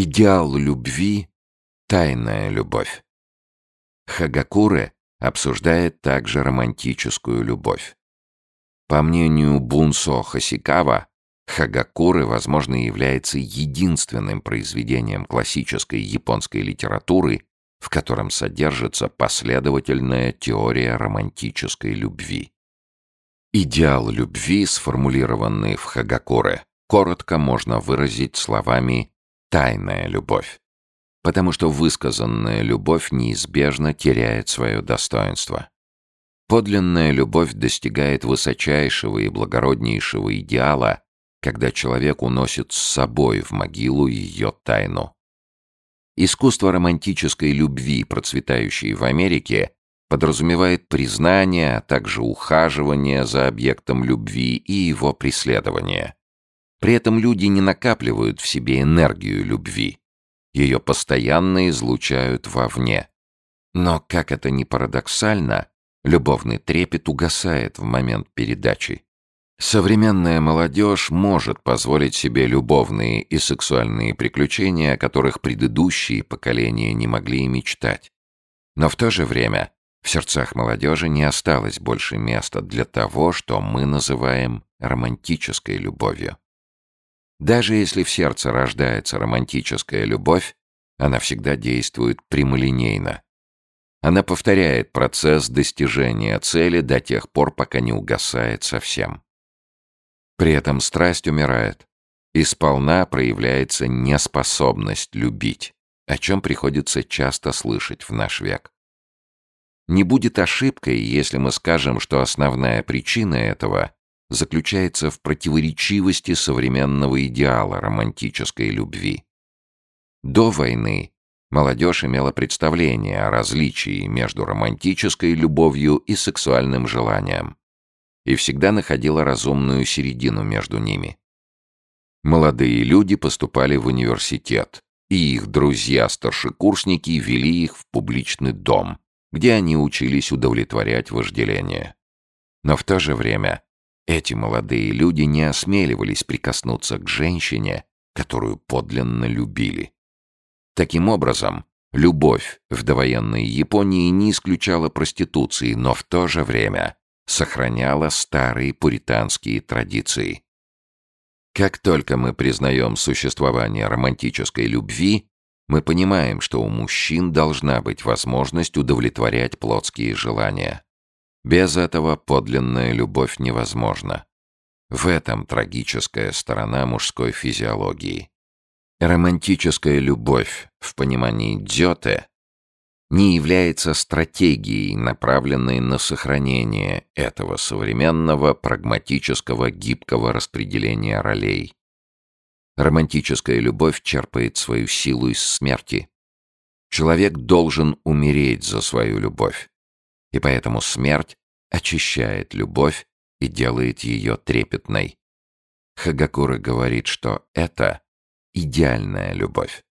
Идеал любви — тайная любовь. Хагакуре обсуждает также романтическую любовь. По мнению Бунсо Хасикава, Хагакуры, возможно, является единственным произведением классической японской литературы, в котором содержится последовательная теория романтической любви. Идеал любви, сформулированный в Хагакуре, коротко можно выразить словами «тайная любовь», потому что высказанная любовь неизбежно теряет свое достоинство. Подлинная любовь достигает высочайшего и благороднейшего идеала, когда человек уносит с собой в могилу ее тайну. Искусство романтической любви, процветающее в Америке, подразумевает признание, а также ухаживание за объектом любви и его преследование. При этом люди не накапливают в себе энергию любви. Ее постоянно излучают вовне. Но, как это ни парадоксально, любовный трепет угасает в момент передачи. Современная молодежь может позволить себе любовные и сексуальные приключения, о которых предыдущие поколения не могли и мечтать. Но в то же время в сердцах молодежи не осталось больше места для того, что мы называем романтической любовью. Даже если в сердце рождается романтическая любовь, она всегда действует прямолинейно. Она повторяет процесс достижения цели до тех пор, пока не угасает совсем. При этом страсть умирает, и сполна проявляется неспособность любить, о чем приходится часто слышать в наш век. Не будет ошибкой, если мы скажем, что основная причина этого заключается в противоречивости современного идеала романтической любви. До войны молодежь имела представление о различии между романтической любовью и сексуальным желанием и всегда находила разумную середину между ними. Молодые люди поступали в университет, и их друзья-старшекурсники вели их в публичный дом, где они учились удовлетворять вожделение. Но в то же время эти молодые люди не осмеливались прикоснуться к женщине, которую подлинно любили. Таким образом, любовь в довоенной Японии не исключала проституции, но в то же время сохраняла старые пуританские традиции. Как только мы признаем существование романтической любви, мы понимаем, что у мужчин должна быть возможность удовлетворять плотские желания. Без этого подлинная любовь невозможна. В этом трагическая сторона мужской физиологии. Романтическая любовь в понимании Дзёте не является стратегией, направленной на сохранение этого современного прагматического гибкого распределения ролей. Романтическая любовь черпает свою силу из смерти. Человек должен умереть за свою любовь. И поэтому смерть очищает любовь и делает ее трепетной. Хагакура говорит, что это идеальная любовь.